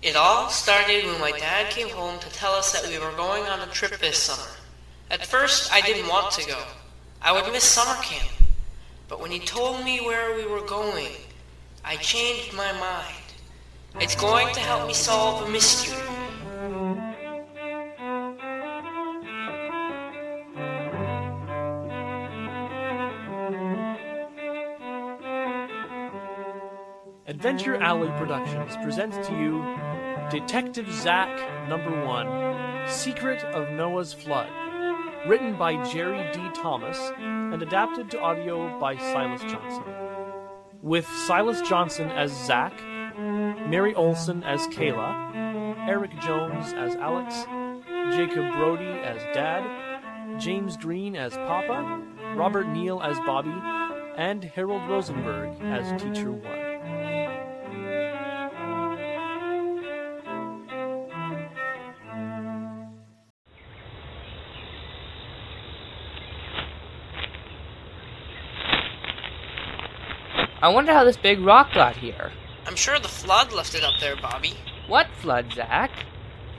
It all started when my dad came home to tell us that we were going on a trip this summer. At first, I didn't want to go. I would miss summer camp. But when he told me where we were going, I changed my mind. It's going to help me solve a mystery. Adventure Alley Productions presents to you Detective Zack Number One Secret of Noah's Flood. Written by Jerry D. Thomas and adapted to audio by Silas Johnson. With Silas Johnson as Zack, Mary Olson as Kayla, Eric Jones as Alex, Jacob Brody as Dad, James Green as Papa, Robert Neal as Bobby, and Harold Rosenberg as Teacher One. I wonder how this big rock got here. I'm sure the flood left it up there, Bobby. What flood, Zack?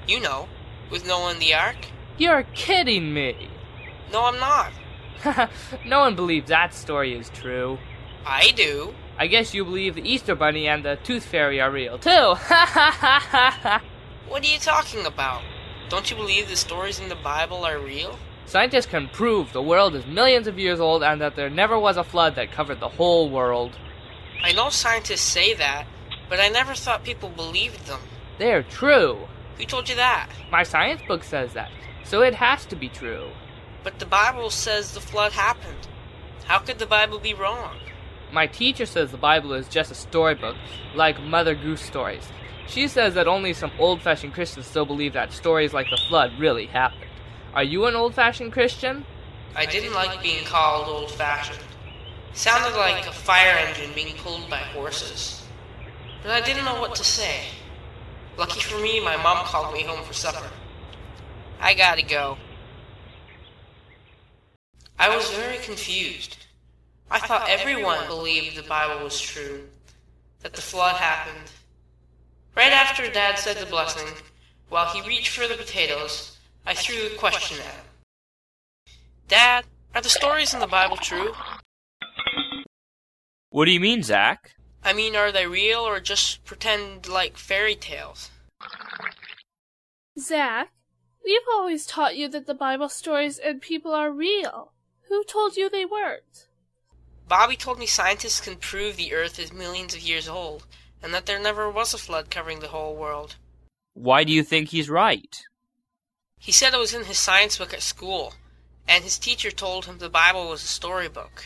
You know, with Noah in the ark. You're kidding me. No, I'm not. no one believes that story is true. I do. I guess you believe the Easter Bunny and the Tooth Fairy are real, too. Ha ha ha ha ha! What are you talking about? Don't you believe the stories in the Bible are real? Scientists can prove the world is millions of years old and that there never was a flood that covered the whole world. I know scientists say that, but I never thought people believed them. They're true. Who told you that? My science book says that, so it has to be true. But the Bible says the flood happened. How could the Bible be wrong? My teacher says the Bible is just a storybook, like Mother Goose stories. She says that only some old fashioned Christians still believe that stories like the flood really happened. Are you an old fashioned Christian? I didn't like being called old fashioned. Sounded like a fire engine being pulled by horses. But I didn't know what to say. Lucky for me, my mom called me home for supper. I gotta go. I was very confused. I thought everyone believed the Bible was true, that the flood happened. Right after Dad said the blessing, while he reached for the potatoes, I threw a question at him. Dad, are the stories in the Bible true? What do you mean, Zack? I mean, are they real or just pretend like fairy tales? Zack, we've always taught you that the Bible stories and people are real. Who told you they weren't? Bobby told me scientists can prove the Earth is millions of years old, and that there never was a flood covering the whole world. Why do you think he's right? He said it was in his science book at school, and his teacher told him the Bible was a storybook.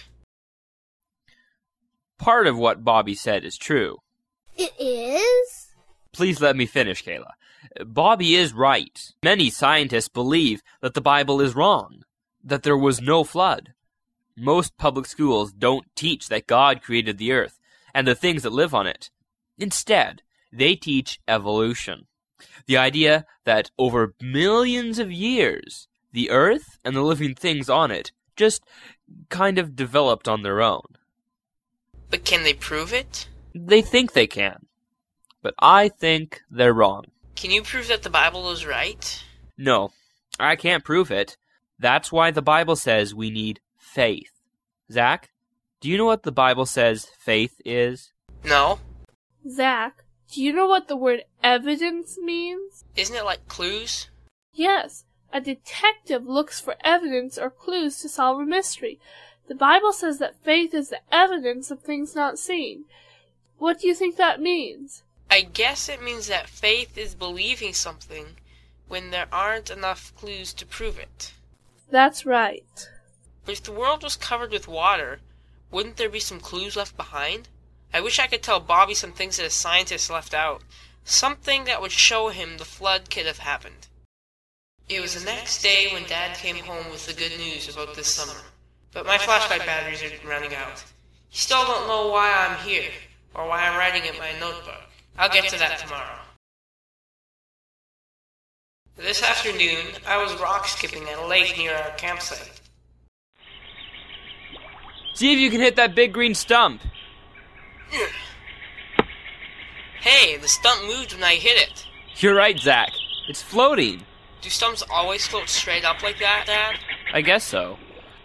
Part of what Bobby said is true. It is? Please let me finish, Kayla. Bobby is right. Many scientists believe that the Bible is wrong, that there was no flood. Most public schools don't teach that God created the earth and the things that live on it. Instead, they teach evolution. The idea that over millions of years, the earth and the living things on it just kind of developed on their own. But can they prove it? They think they can. But I think they're wrong. Can you prove that the Bible is right? No, I can't prove it. That's why the Bible says we need faith. Zach, do you know what the Bible says faith is? No. Zach, do you know what the word evidence means? Isn't it like clues? Yes, a detective looks for evidence or clues to solve a mystery. The Bible says that faith is the evidence of things not seen. What do you think that means? I guess it means that faith is believing something when there aren't enough clues to prove it. That's right. But if the world was covered with water, wouldn't there be some clues left behind? I wish I could tell Bobby some things that a scientist left out. Something that would show him the flood could have happened. It was the next day when Dad came home with the good news about this summer. But my flashlight batteries are running out. You still don't know why I'm here, or why I'm writing in my notebook. I'll get to that tomorrow. This afternoon, I was rock skipping at a lake near our campsite. See if you can hit that big green stump. Hmm. Hey, the stump moved when I hit it. You're right, Zach. It's floating. Do stumps always float straight up like that, Dad? I guess so.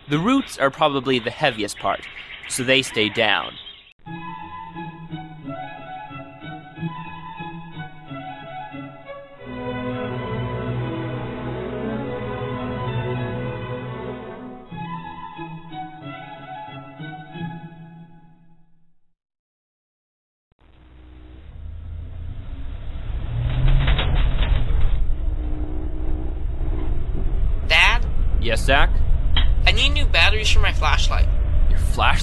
The roots are probably the heaviest part, so they stay down.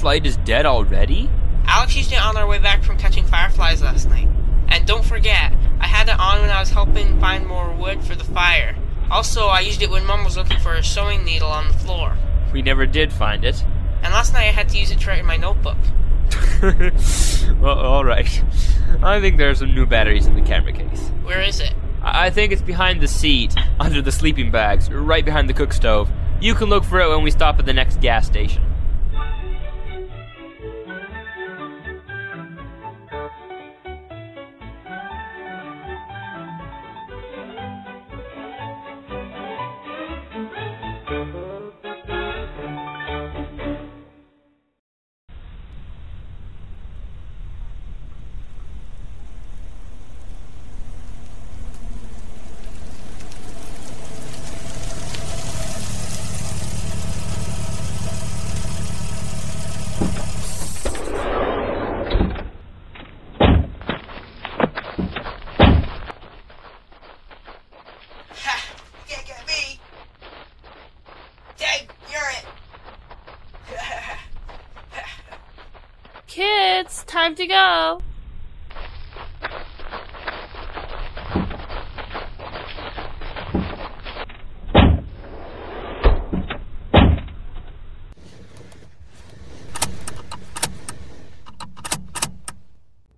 Your is dead already? Alex used it on our way back from catching fireflies last night. And don't forget, I had it on when I was helping find more wood for the fire. Also, I used it when Mom was looking for a sewing needle on the floor. We never did find it. And last night I had to use it to write in my notebook. well, alright. I think there are some new batteries in the camera case. Where is it? I I think it's behind the seat, under the sleeping bags, right behind the cook stove. You can look for it when we stop at the next gas station. Kids, time to go.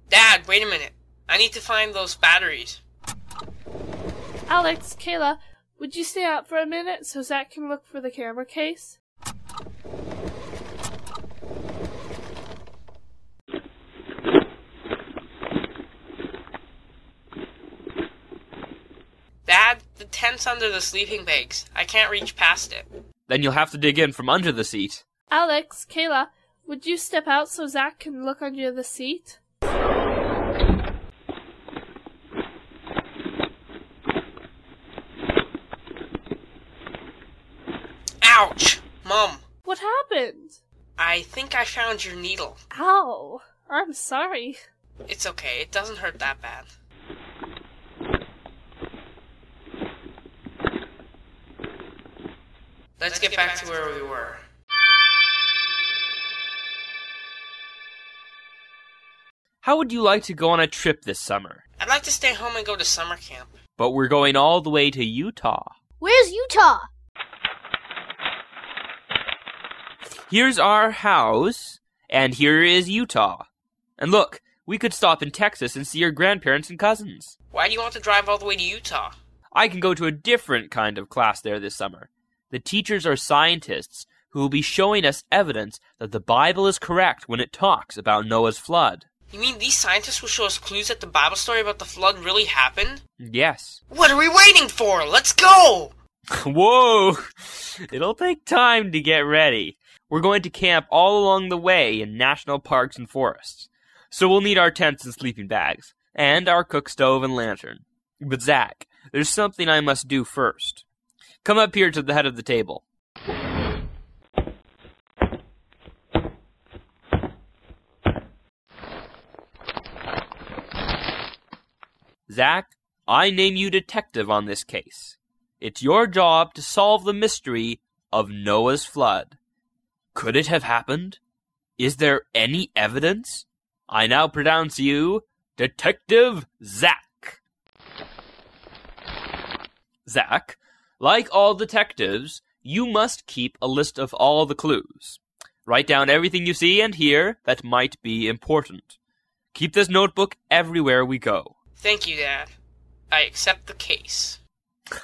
Dad, wait a minute. I need to find those batteries. Alex, Kayla, would you stay out for a minute so Zach can look for the camera case? Dad, the tent's under the sleeping bags. I can't reach past it. Then you'll have to dig in from under the seat. Alex, Kayla, would you step out so Zach can look under the seat? Ouch! Mom, What happened? I think I found your needle. Ow. I'm sorry. It's okay, it doesn't hurt that bad. Let's get back to where we were. How would you like to go on a trip this summer? I'd like to stay home and go to summer camp. But we're going all the way to Utah. Where's Utah? Here's our house, and here is Utah. And look, we could stop in Texas and see your grandparents and cousins. Why do you want to drive all the way to Utah? I can go to a different kind of class there this summer. The teachers are scientists who will be showing us evidence that the Bible is correct when it talks about Noah's flood. You mean these scientists will show us clues that the Bible story about the flood really happened? Yes. What are we waiting for? Let's go! Whoa! It'll take time to get ready. We're going to camp all along the way in national parks and forests. So we'll need our tents and sleeping bags, and our cook stove and lantern. But Zach, there's something I must do first. Come up here to the head of the table. Zach, I name you detective on this case. It's your job to solve the mystery of Noah's flood. Could it have happened? Is there any evidence? I now pronounce you Detective Zack. Zack, like all detectives, you must keep a list of all the clues. Write down everything you see and hear that might be important. Keep this notebook everywhere we go. Thank you, Dad. I accept the case.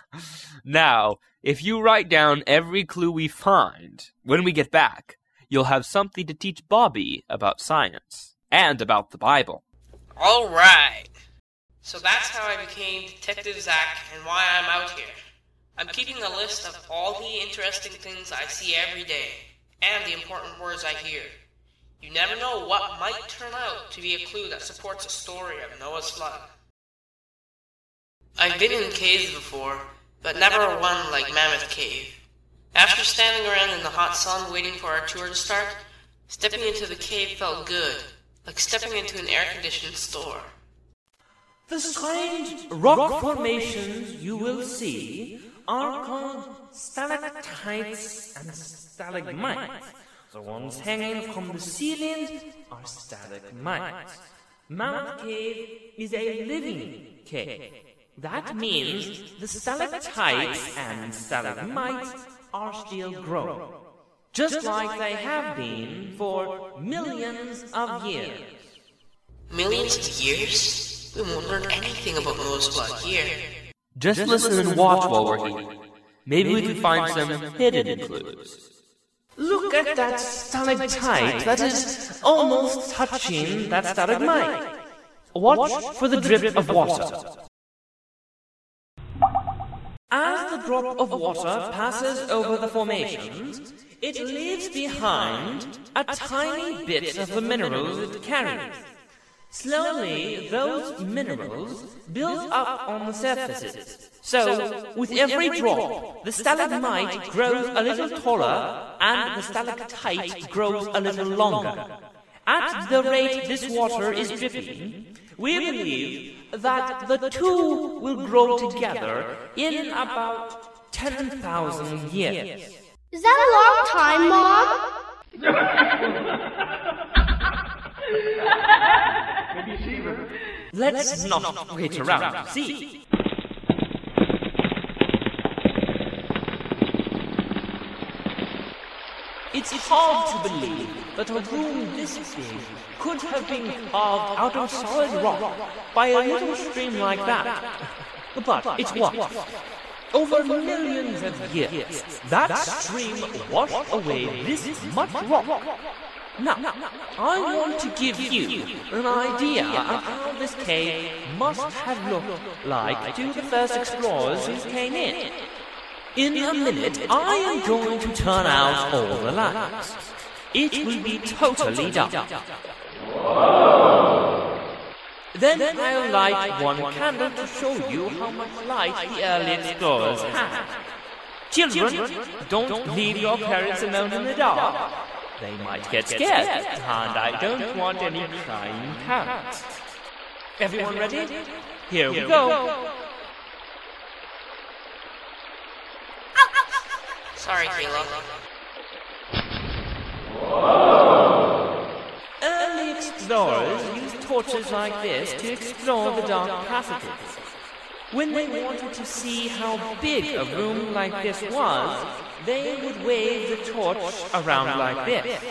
Now, if you write down every clue we find, when we get back, you'll have something to teach Bobby about science and about the Bible. All right. So that's how I became Detective Zack and why I'm out here. I'm keeping a list of all the interesting things I see every day and the important words I hear. You never know what might turn out to be a clue that supports a story of Noah's flood. I've been in caves before, but never one like Mammoth Cave. After standing around in the hot sun waiting for our tour to start, stepping into the cave felt good, like stepping into an air-conditioned store. The strange rock formations you will see are called stalactites and stalagmites. The ones hanging from the ceiling are stalagmites. Mammoth Cave is a living cave. That means the stalactites and stalagmites are still growing, just like they have been for millions of years. Millions of years? We won't learn anything about flood here. Just listen and watch while we're here. Maybe we can find some hidden clues. Look at that stalactite that is almost touching that stalagmite. Watch for the drip of water. As the drop of water passes over the formations, it leaves behind a tiny bit of the minerals it carries. Slowly, those minerals build up on the surfaces. So, with every drop, the stalagmite grows a little taller and the stalactite grows a little longer. At the rate this water is dripping, we believe that the two will grow together in about 10,000 years. Is that a long time, Mom? Let's not wait around and see. It's hard to believe that a room this big could have been carved out of solid rock by a little stream like that. But it's what? Over millions of years, that stream washed away this much rock. Now, I want to give you an idea of how this cave must have looked like to the first explorers who came in. In a minute, I am going to turn out all the lights. It will be totally dark. Then I'll light one candle to show you how much light the early explorers had. Children, don't leave your parents alone in the dark. They might get scared, and I don't want any crying cats. Everyone ready? Here we go. Sorry, Kayla. Early explorers used torches like this to explore the dark passages. When they wanted to see how big a room like this was, they would wave the torch around like this.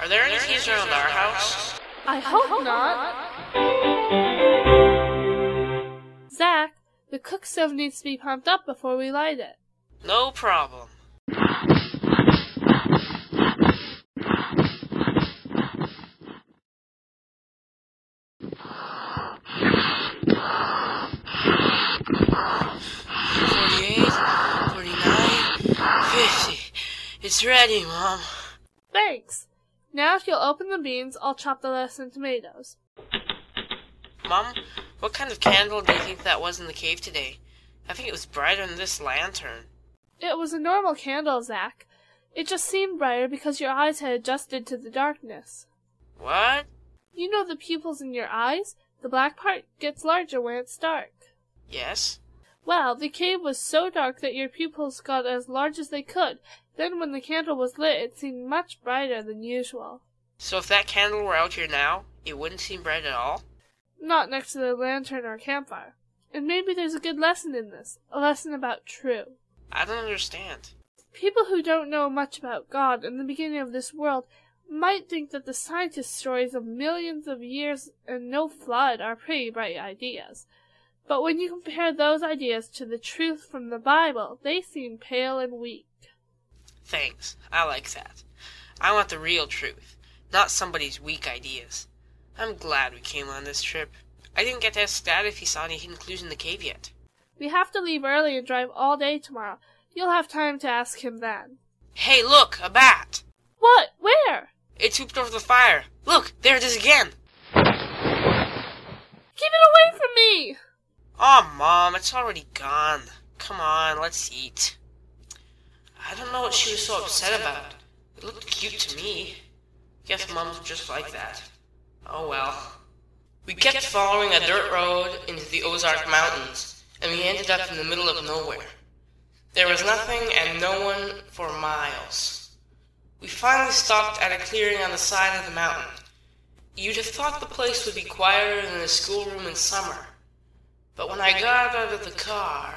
Are there any keys around our house? I hope not. Zach, the cook stove needs to be pumped up before we light it. No problem. It's ready, Mom. Thanks. Now if you'll open the beans, I'll chop the lettuce and tomatoes. Mom, what kind of candle do you think that was in the cave today? I think it was brighter than this lantern. It was a normal candle, Zach. It just seemed brighter because your eyes had adjusted to the darkness. What? You know the pupils in your eyes? The black part gets larger when it's dark. Yes? Well, the cave was so dark that your pupils got as large as they could. Then when the candle was lit, it seemed much brighter than usual. So if that candle were out here now, it wouldn't seem bright at all? Not next to the lantern or campfire. And maybe there's a good lesson in this. A lesson about true. I don't understand. People who don't know much about God and the beginning of this world might think that the scientist stories of millions of years and no flood are pretty bright ideas. But when you compare those ideas to the truth from the Bible, they seem pale and weak. Thanks. I like that. I want the real truth, not somebody's weak ideas. I'm glad we came on this trip. I didn't get to ask Dad if he saw any hidden clues in the cave yet. We have to leave early and drive all day tomorrow. You'll have time to ask him then. Hey, look, a bat! What? Where? It swooped over the fire. Look, there it is again. Keep it away from me! Aw, Mom, it's already gone. Come on, let's eat. I don't know what she was so upset about. It looked cute to me. Guess Mom's just like that. Oh well. We kept following a dirt road into the Ozark Mountains, and we ended up in the middle of nowhere. There was nothing and no one for miles. We finally stopped at a clearing on the side of the mountain. You'd have thought the place would be quieter than a schoolroom in summer. But when I got out of the car,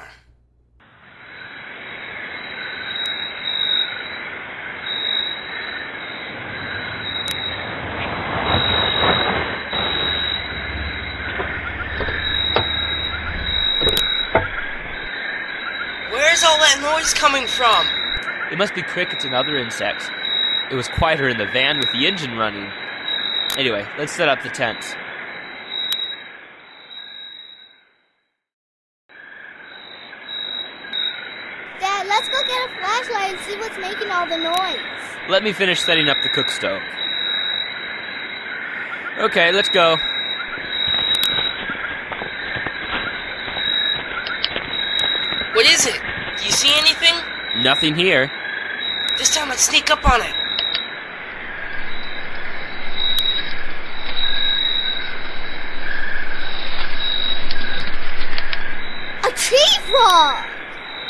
Where's all that noise coming from? It must be crickets and other insects. It was quieter in the van with the engine running. Anyway, let's set up the tents. Dad, let's go get a flashlight and see what's making all the noise. Let me finish setting up the cook stove. Okay, let's go. What is it? Do you see anything? Nothing here. This time let's sneak up on it. A tree frog!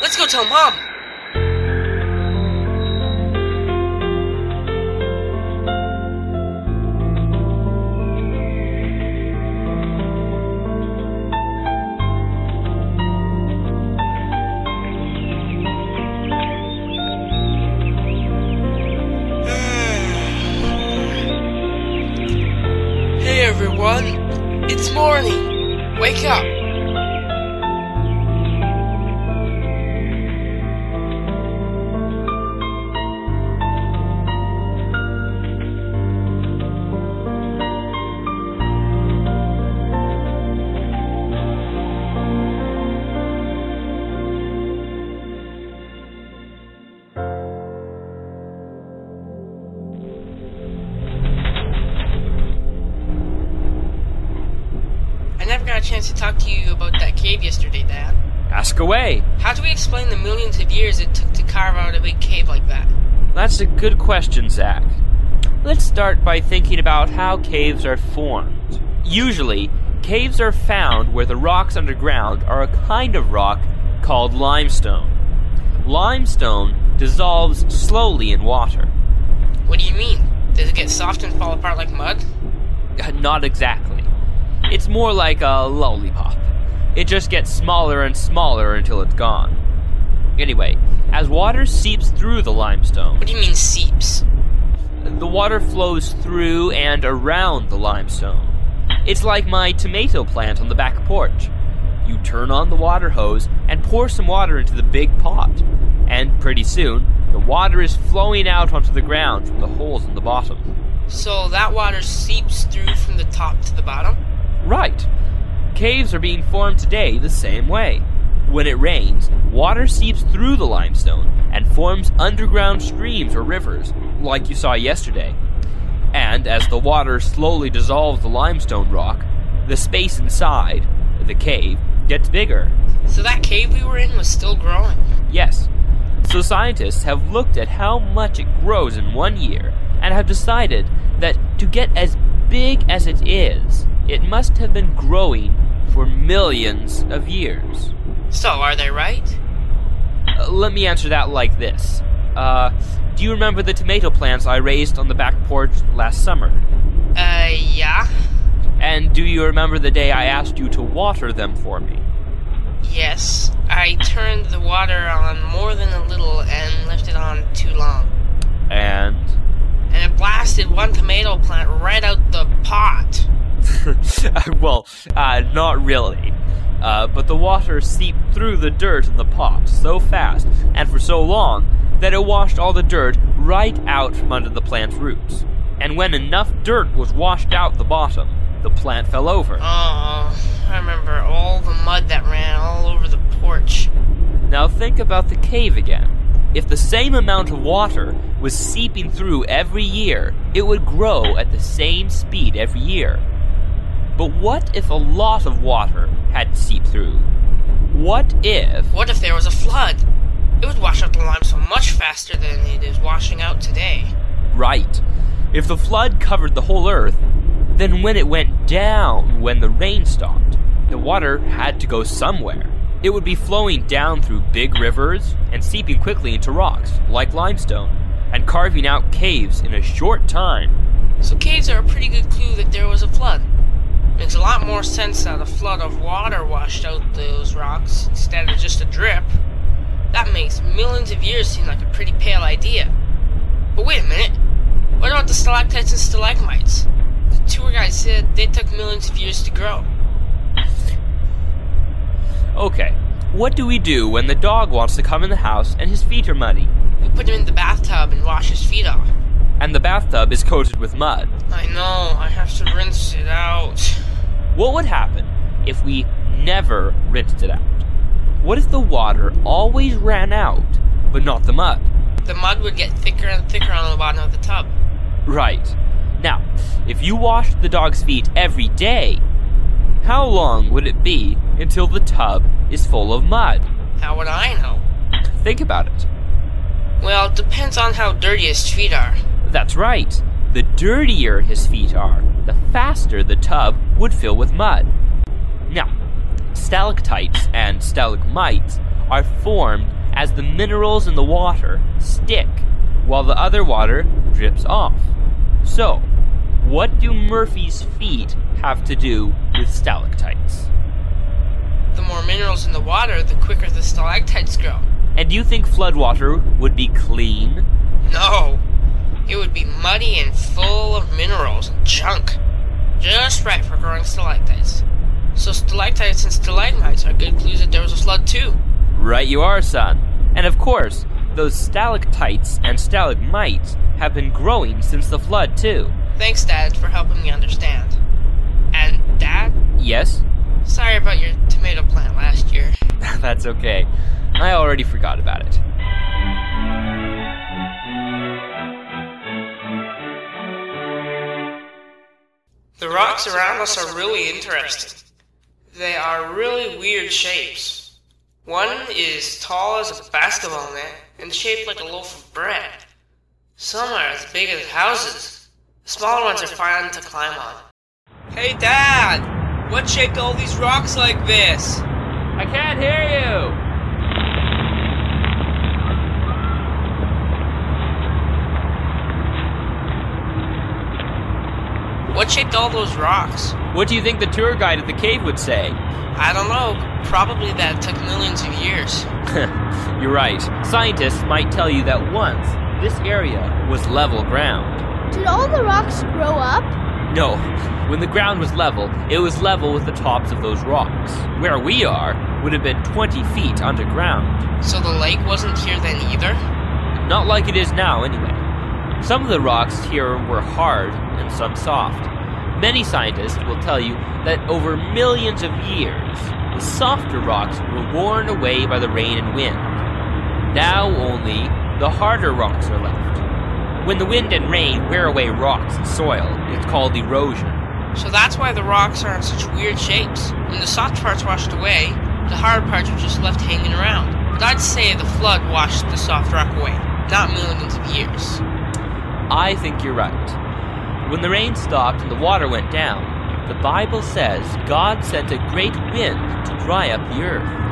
Let's go tell Mom. That's a good question, Zach. Let's start by thinking about how caves are formed. Usually, caves are found where the rocks underground are a kind of rock called limestone. Limestone dissolves slowly in water. What do you mean? Does it get soft and fall apart like mud? Uh, Not exactly. It's more like a lollipop. It just gets smaller and smaller until it's gone. Anyway, as water seeps through the limestone, What do you mean seeps? the water flows through and around the limestone. It's like my tomato plant on the back porch. You turn on the water hose and pour some water into the big pot, and pretty soon, the water is flowing out onto the ground from the holes in the bottom. So that water seeps through from the top to the bottom? Right. Caves are being formed today the same way. When it rains, water seeps through the limestone and forms underground streams or rivers, like you saw yesterday. And as the water slowly dissolves the limestone rock, the space inside, the cave, gets bigger. So that cave we were in was still growing. Yes. So scientists have looked at how much it grows in one year and have decided that to get as big as it is, it must have been growing for millions of years. So are they right? Uh, let me answer that like this. Uh, do you remember the tomato plants I raised on the back porch last summer? Uh, yeah. And do you remember the day I asked you to water them for me? Yes. I turned the water on more than a little and left it on too long. And. And it blasted one tomato plant right out the pot. well, uh, not really. Uh, but the water seeped through the dirt in the pot so fast and for so long that it washed all the dirt right out from under the plant's roots. And when enough dirt was washed out the bottom, the plant fell over. Oh, I remember all the mud that ran all over the porch. Now think about the cave again. If the same amount of water was seeping through every year, it would grow at the same speed every year. But what if a lot of water had seeped through? What if. What if there was a flood? It would wash out the limestone much faster than it is washing out today. Right. If the flood covered the whole earth, then when it went down when the rain stopped, the water had to go somewhere. It would be flowing down through big rivers and seeping quickly into rocks, like limestone, and carving out caves in a short time. So caves are a pretty good clue that there was a flood. Makes a lot more sense that a flood of water washed out those rocks instead of just a drip. That makes millions of years seem like a pretty pale idea. But wait a minute. What about the stalactites and stalagmites? The tour guide said they took millions of years to grow. Okay, what do we do when the dog wants to come in the house and his feet are muddy? We put him in the bathtub and wash his feet off. And the bathtub is coated with mud. I know, I have to rinse it out. What would happen if we never rinsed it out? What if the water always ran out, but not the mud? The mud would get thicker and thicker on the bottom of the tub. Right. Now, if you washed the dog's feet every day, how long would it be until the tub is full of mud? How would I know? Think about it. Well, it depends on how dirty his feet are. That's right. The dirtier his feet are, the faster the tub would fill with mud. Now, stalactites and stalagmites are formed as the minerals in the water stick while the other water drips off. So, what do Murphy's feet have to do with stalactites? The more minerals in the water, the quicker the stalactites grow. And do you think floodwater would be clean? No, it would be muddy and full of minerals and junk. Just right for growing stalactites. So stalactites and stalagmites are good clues that there was a flood too. Right you are, son. And of course, those stalactites and stalagmites have been growing since the flood too. Thanks, Dad, for helping me understand. And Dad, Yes? sorry about your tomato plant last year. That's okay. I already forgot about it. The rocks around us are really interesting. They are really weird shapes. One is tall as a basketball net and shaped like a loaf of bread. Some are as big as houses. The smaller ones are fun to climb on. Hey, Dad! What shaped all these rocks like this? I can't hear you! What shaped all those rocks? What do you think the tour guide at the cave would say? I don't know. Probably that took millions of years. You're right. Scientists might tell you that once this area was level ground. Did all the rocks grow up? No, when the ground was level, it was level with the tops of those rocks. Where we are would have been 20 feet underground. So the lake wasn't here then either? Not like it is now, anyway. Some of the rocks here were hard and some soft. Many scientists will tell you that over millions of years, the softer rocks were worn away by the rain and wind. Now only the harder rocks are left. When the wind and rain wear away rocks and soil, it's called erosion. So that's why the rocks are in such weird shapes. When the soft parts washed away, the hard parts were just left hanging around. But I'd say the flood washed the soft rock away, not millions of years. I think you're right. When the rain stopped and the water went down, the Bible says God sent a great wind to dry up the earth.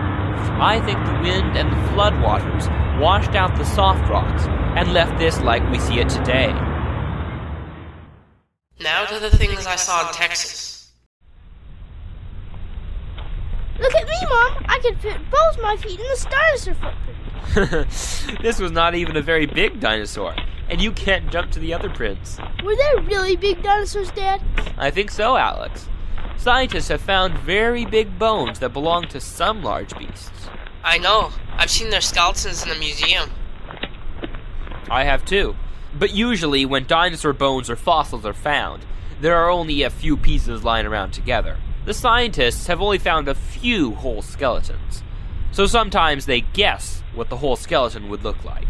I think the wind and the flood waters washed out the soft rocks and left this like we see it today. Now to the things I saw in Texas. Look at me, Mom! I can fit both my feet in the dinosaur footprint. this was not even a very big dinosaur, and you can't jump to the other prints. Were there really big dinosaurs, Dad? I think so, Alex. Scientists have found very big bones that belong to some large beasts. I know. I've seen their skeletons in the museum. I have too. But usually, when dinosaur bones or fossils are found, there are only a few pieces lying around together. The scientists have only found a few whole skeletons. So sometimes they guess what the whole skeleton would look like.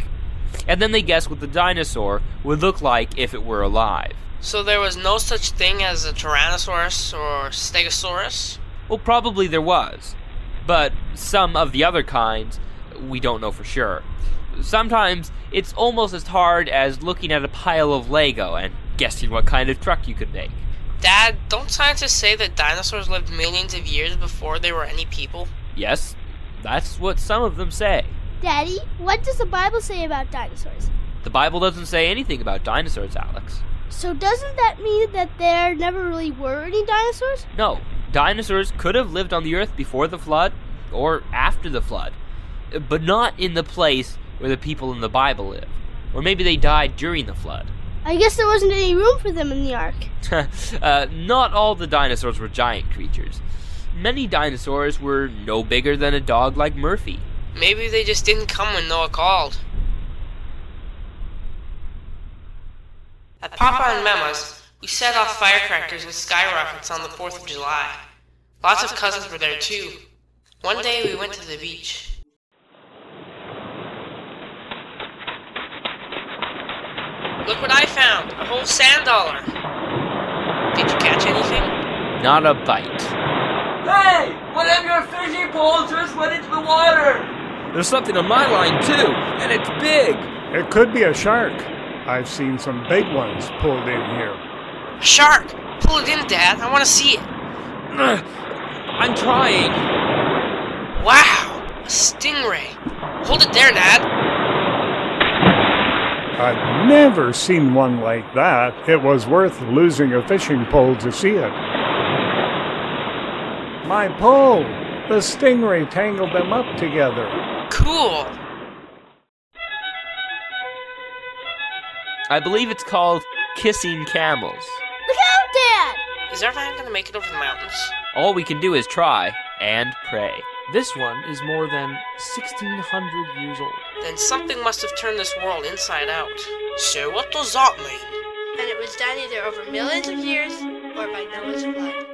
And then they guess what the dinosaur would look like if it were alive. So there was no such thing as a Tyrannosaurus or Stegosaurus? Well, probably there was. But some of the other kinds, we don't know for sure. Sometimes it's almost as hard as looking at a pile of Lego and guessing what kind of truck you could make. Dad, don't scientists say that dinosaurs lived millions of years before there were any people? Yes, that's what some of them say. Daddy, what does the Bible say about dinosaurs? The Bible doesn't say anything about dinosaurs, Alex. So doesn't that mean that there never really were any dinosaurs? No, dinosaurs could have lived on the earth before the flood or after the flood, but not in the place where the people in the Bible live. Or maybe they died during the flood. I guess there wasn't any room for them in the ark. uh, not all the dinosaurs were giant creatures. Many dinosaurs were no bigger than a dog like Murphy. Maybe they just didn't come when Noah called. At Papa and Mama's, we set off firecrackers and skyrockets on the 4th of July. Lots of cousins were there too. One day we went to the beach. Look what I found! A whole sand dollar! Did you catch anything? Not a bite. Hey! One of your fishing poles just went into the water! There's something on my line too, and it's big. It could be a shark. I've seen some big ones pulled in here. A shark! Pull it in, Dad. I want to see it. Ugh, I'm trying. Wow! A stingray. Hold it there, Dad. I've never seen one like that. It was worth losing a fishing pole to see it. My pole! The stingray tangled them up together. Cool. I believe it's called kissing camels. Look out, Dad! Is our van gonna make it over the mountains? All we can do is try and pray. This one is more than 1600 years old. Then something must have turned this world inside out. So what does that mean? and it was done either over millions of years or by Noah's flood.